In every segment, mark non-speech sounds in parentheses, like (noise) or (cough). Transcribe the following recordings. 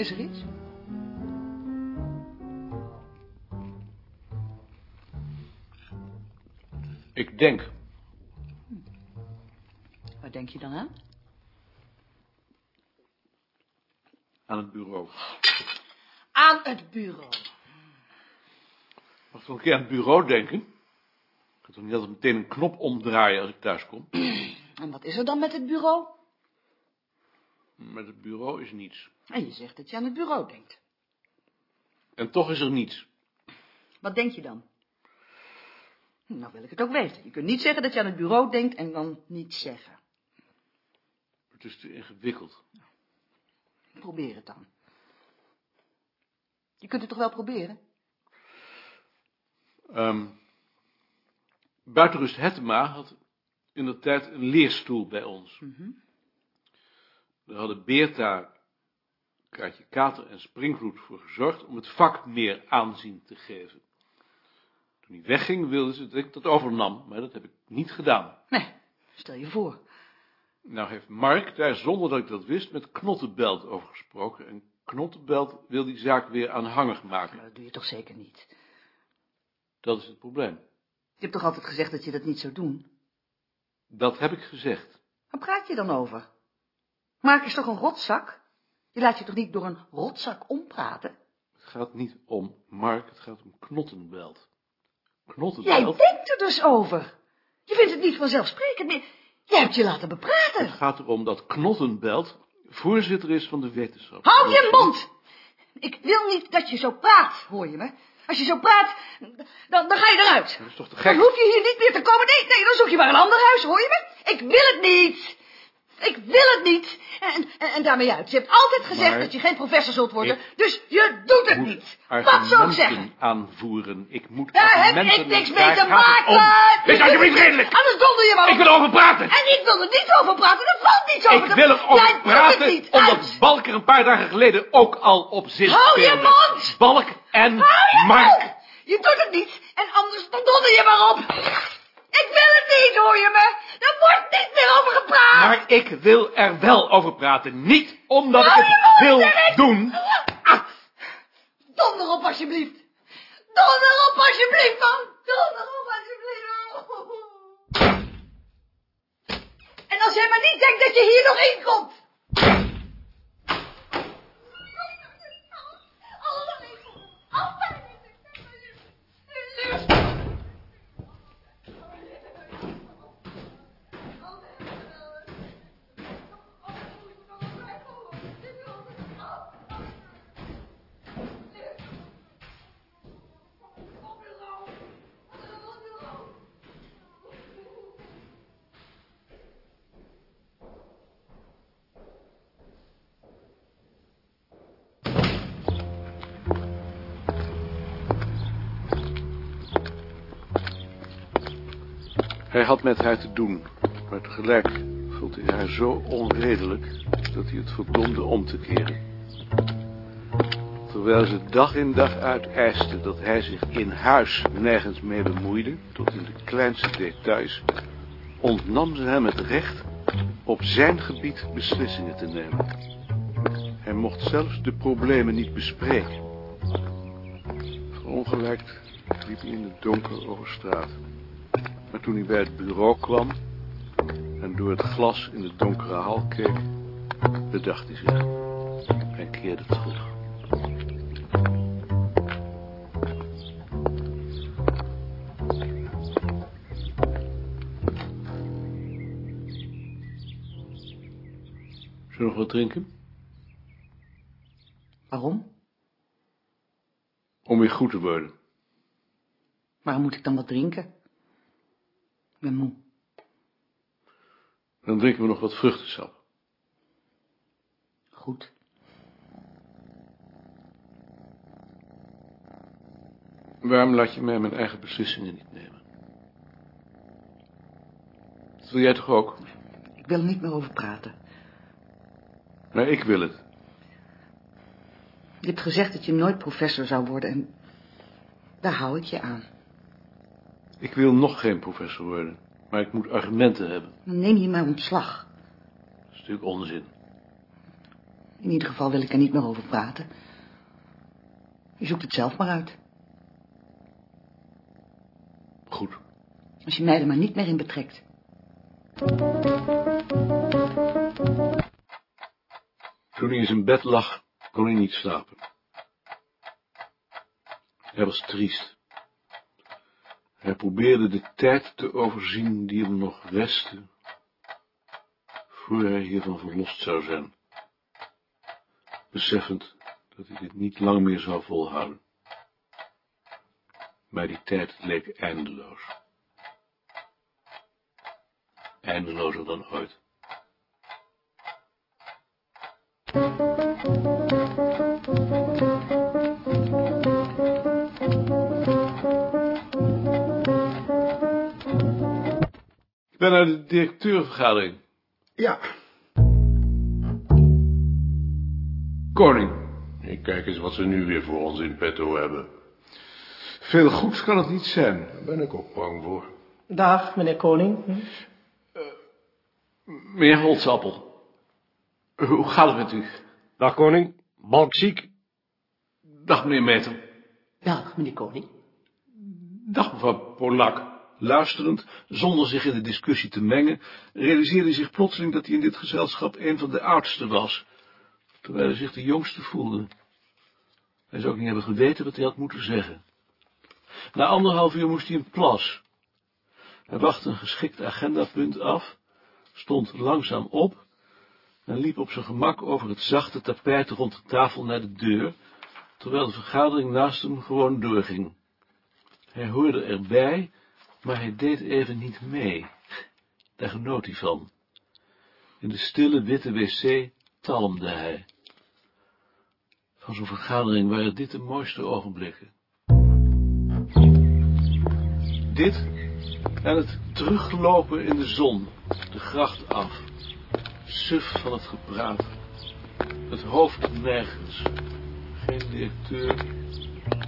Is er iets? Ik denk. Hm. Waar denk je dan aan? Aan het bureau. Aan het bureau. Mag ik nog een keer aan het bureau denken? Ik kan toch niet altijd meteen een knop omdraaien als ik thuis kom? En wat is er dan met het bureau? Met het bureau is niets. En je zegt dat je aan het bureau denkt. En toch is er niets. Wat denk je dan? Nou wil ik het ook weten. Je kunt niet zeggen dat je aan het bureau denkt en dan niets zeggen. Het is te ingewikkeld. Probeer het dan. Je kunt het toch wel proberen? Ehm Buitenrust Hettema had in de tijd een leerstoel bij ons. Daar hadden Beerta, Kaatje Kater en Springvloed voor gezorgd om het vak meer aanzien te geven. Toen hij wegging wilden ze dat ik dat overnam, maar dat heb ik niet gedaan. Nee, stel je voor. Nou heeft Mark daar, zonder dat ik dat wist, met Knottenbelt over gesproken. En Knottenbelt wil die zaak weer aanhangig maken. Maar dat doe je toch zeker niet? Dat is het probleem. Je hebt toch altijd gezegd dat je dat niet zou doen? Dat heb ik gezegd. Waar praat je dan over? Mark is toch een rotzak? Je laat je toch niet door een rotzak ompraten? Het gaat niet om Mark, het gaat om Knottenbelt. Jij Knottenbelt? denkt er dus over. Je vindt het niet vanzelfsprekend meer. Jij hebt je laten bepraten. Het gaat erom dat Knottenbelt voorzitter is van de wetenschap. Hou je mond! Ik wil niet dat je zo praat, hoor je me? Als je zo praat, dan, dan ga je eruit. Dat is toch te Dan gek? hoef je hier niet meer te komen. Nee, nee, dan zoek je maar een ander huis, hoor je me? Ik wil het niet. Ik wil het niet. En, en, en daarmee uit. Je hebt altijd gezegd Maar dat je geen professor zult worden, dus je doet het niet. Wat zou ik zeggen? aanvoeren. Ik moet Daar heb ik niks mee te maken. Wees alsjeblieft redelijk. Anders donder je maar op. Ik wil erover praten. En ik wil er niet over praten. Er valt niets over. Ik wil erover praten, het niet. omdat. Balk er een paar dagen geleden ook al op zit Hou je mond! Balk en Mark. Je doet het niet. En anders dan donder je maar op. Ik wil het niet, hoor je me? Er wordt niet meer over gepraat. Maar ik wil er wel over praten. Niet omdat ik het wil doen. Ah, donder op, alsjeblieft. Donder op, alsjeblieft, man. Donder op, alsjeblieft. En als jij maar niet denkt dat je hier nog in Hij had met haar te doen, maar tegelijk vond hij haar zo onredelijk dat hij het verdomde om te keren. Terwijl ze dag in dag uit eiste dat hij zich in huis nergens mee bemoeide, tot in de kleinste details, ontnam ze hem het recht op zijn gebied beslissingen te nemen. Hij mocht zelfs de problemen niet bespreken. Verongelijkt liep hij in het donker over straat. Maar toen hij bij het bureau kwam en door het glas in de donkere hal keek, bedacht hij zich en keerde terug. Zullen we nog wat drinken? Waarom? Om weer goed te worden. Waarom moet ik dan wat drinken? Ik ben moe. Dan drinken we nog wat vruchtensap. Goed. Waarom laat je mij mijn eigen beslissingen niet nemen? Dat wil jij toch ook? Ik wil er niet meer over praten. Maar ik wil het. Je hebt gezegd dat je nooit professor zou worden en daar hou ik je aan. Ik wil nog geen professor worden, maar ik moet argumenten hebben. Dan neem je mijn ontslag. Dat is natuurlijk onzin. In ieder geval wil ik er niet meer over praten. Je zoekt het zelf maar uit. Goed. Als je mij er maar niet meer in betrekt. Toen hij in zijn bed lag, kon hij niet slapen. Hij was triest. Hij probeerde de tijd te overzien die hem nog restte, voor hij hiervan verlost zou zijn, beseffend dat hij dit niet lang meer zou volhouden. Maar die tijd leek eindeloos. Eindelozer dan ooit. Ben naar de directeurvergadering. Ja, Koning, ik kijk eens wat ze nu weer voor ons in petto hebben. veel goeds kan het niet zijn. Daar ben ik ook bang voor. Dag, meneer Koning. Hm? Meneer Holtzappel, hoe gaat het met u? Dag koning, balk ziek. Dag meneer Meter. Dag, meneer Koning. Dag mevrouw Polak. Luisterend, zonder zich in de discussie te mengen, realiseerde hij zich plotseling dat hij in dit gezelschap een van de oudsten was, terwijl hij zich de jongste voelde. Hij zou ook niet hebben geweten wat hij had moeten zeggen. Na anderhalf uur moest hij een plas. Hij wachtte een geschikt agendapunt af, stond langzaam op en liep op zijn gemak over het zachte tapijt rond de tafel naar de deur, terwijl de vergadering naast hem gewoon doorging. Hij hoorde erbij, maar hij deed even niet mee. Daar genoot hij van. In de stille witte wc talmde hij. Van zo'n vergadering waren dit de mooiste ogenblikken. Dit en het teruglopen in de zon, de gracht af. Suf van het gepraat. Het hoofd nergens. Geen directeur,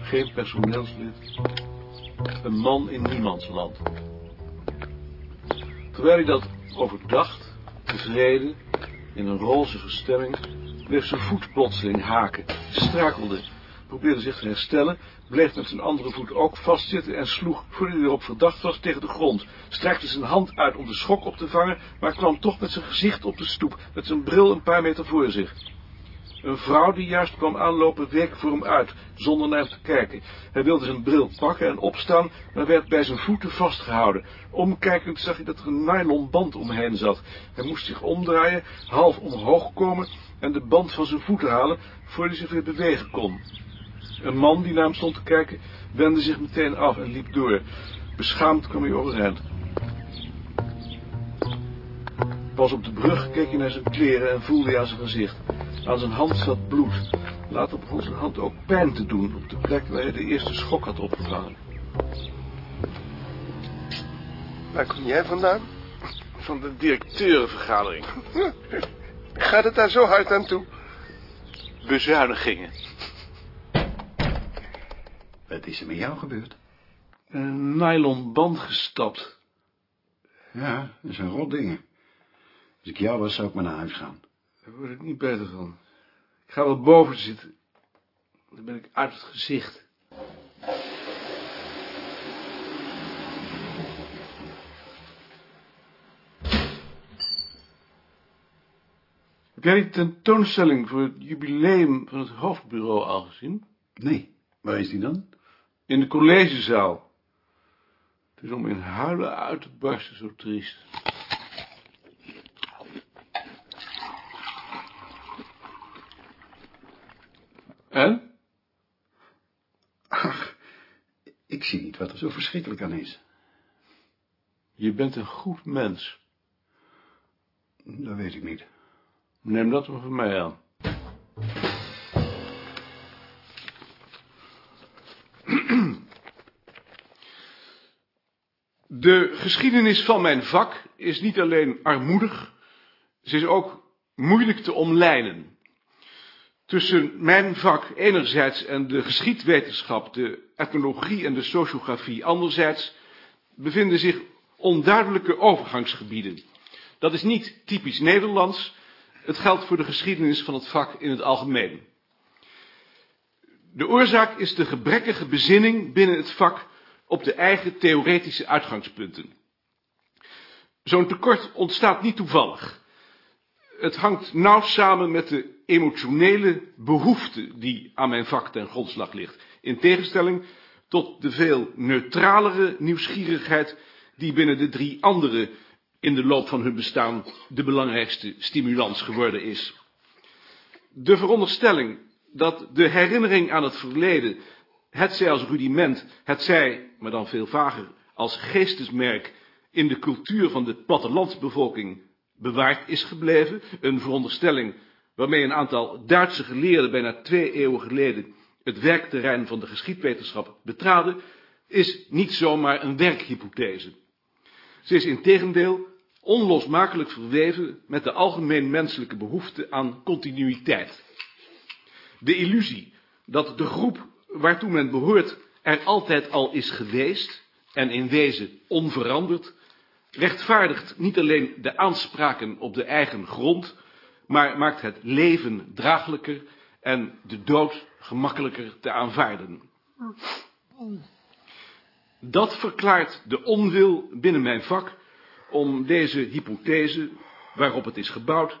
geen personeelslid. Een man in niemandsland. Terwijl hij dat overdacht, tevreden, in een rozige stemming, bleef zijn voet plotseling haken, strakelde, probeerde zich te herstellen, bleef met zijn andere voet ook vastzitten en sloeg, voordat hij erop verdacht was, tegen de grond, strekte zijn hand uit om de schok op te vangen, maar kwam toch met zijn gezicht op de stoep, met zijn bril een paar meter voor zich. Een vrouw die juist kwam aanlopen week voor hem uit, zonder naar hem te kijken. Hij wilde zijn bril pakken en opstaan, maar werd bij zijn voeten vastgehouden. Omkijkend zag hij dat er een nylon band omheen zat. Hij moest zich omdraaien, half omhoog komen en de band van zijn voeten halen, voordat hij zich weer bewegen kon. Een man die naar hem stond te kijken, wendde zich meteen af en liep door. Beschaamd kwam hij overeind. Pas op de brug keek hij naar zijn kleren en voelde hij aan zijn gezicht. Aan zijn hand zat bloed. Later begon zijn hand ook pijn te doen op de plek waar hij de eerste schok had opgevangen. Waar kom jij vandaan? Van de directeurenvergadering. (laughs) Gaat het daar zo hard aan toe? Bezuinigingen. Wat is er met jou gebeurd? Een nylon band gestapt. Ja, dat zijn rot dingen. Als ik jou was, zou ik maar naar huis gaan. Daar word ik niet beter van. Ik ga wel boven zitten. Dan ben ik uit het gezicht. Heb jij die tentoonstelling voor het jubileum van het hoofdbureau al gezien? Nee, waar is die dan? In de collegezaal. Het is om in huilen uit te barsten, zo triest. En? Ach, ik zie niet wat er zo verschrikkelijk aan is. Je bent een goed mens. Dat weet ik niet. Neem dat maar van mij aan. De geschiedenis van mijn vak is niet alleen armoedig, ze is ook moeilijk te omlijnen. Tussen mijn vak enerzijds en de geschiedwetenschap, de etnologie en de sociografie anderzijds, bevinden zich onduidelijke overgangsgebieden. Dat is niet typisch Nederlands, het geldt voor de geschiedenis van het vak in het algemeen. De oorzaak is de gebrekkige bezinning binnen het vak op de eigen theoretische uitgangspunten. Zo'n tekort ontstaat niet toevallig. Het hangt nauw samen met de emotionele behoefte die aan mijn vak ten grondslag ligt. In tegenstelling tot de veel neutralere nieuwsgierigheid die binnen de drie anderen in de loop van hun bestaan de belangrijkste stimulans geworden is. De veronderstelling dat de herinnering aan het verleden, hetzij als rudiment, hetzij, maar dan veel vager, als geestesmerk in de cultuur van de plattelandsbevolking bewaard is gebleven, een veronderstelling waarmee een aantal Duitse geleerden bijna twee eeuwen geleden het werkterrein van de geschiedwetenschap betraden, is niet zomaar een werkhypothese. Ze is in tegendeel onlosmakelijk verweven met de algemeen menselijke behoefte aan continuïteit. De illusie dat de groep waartoe men behoort er altijd al is geweest en in wezen onveranderd, rechtvaardigt niet alleen de aanspraken op de eigen grond, maar maakt het leven draaglijker en de dood gemakkelijker te aanvaarden. Dat verklaart de onwil binnen mijn vak om deze hypothese, waarop het is gebouwd,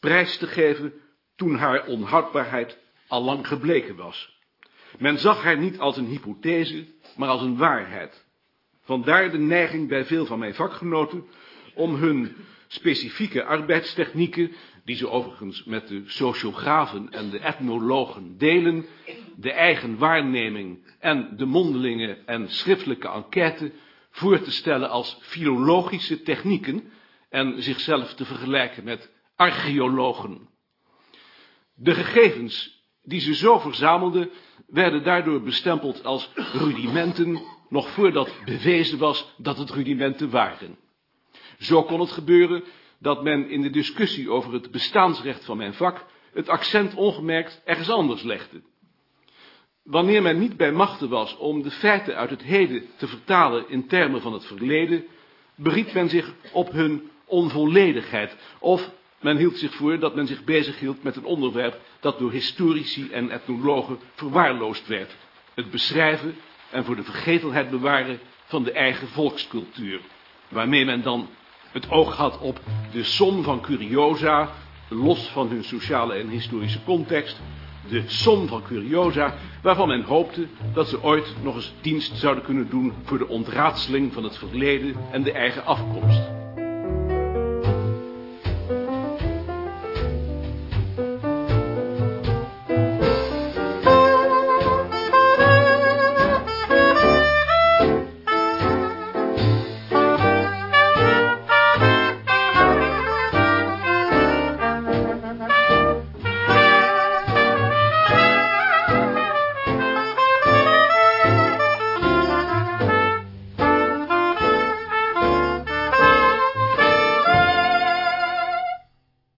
prijs te geven toen haar onhoudbaarheid al lang gebleken was. Men zag haar niet als een hypothese, maar als een waarheid. Vandaar de neiging bij veel van mijn vakgenoten om hun specifieke arbeidstechnieken, die ze overigens met de sociografen en de etnologen delen, de eigen waarneming en de mondelinge en schriftelijke enquête voor te stellen als filologische technieken en zichzelf te vergelijken met archeologen. De gegevens die ze zo verzamelden, werden daardoor bestempeld als rudimenten, nog voordat bewezen was dat het rudimenten waren. Zo kon het gebeuren dat men in de discussie over het bestaansrecht van mijn vak het accent ongemerkt ergens anders legde. Wanneer men niet bij machten was om de feiten uit het heden te vertalen in termen van het verleden, beriep men zich op hun onvolledigheid, of men hield zich voor dat men zich bezighield met een onderwerp dat door historici en etnologen verwaarloosd werd. Het beschrijven en voor de vergetelheid bewaren van de eigen volkscultuur. Waarmee men dan het oog had op de som van curiosa, los van hun sociale en historische context, de som van curiosa, waarvan men hoopte dat ze ooit nog eens dienst zouden kunnen doen voor de ontraadseling van het verleden en de eigen afkomst.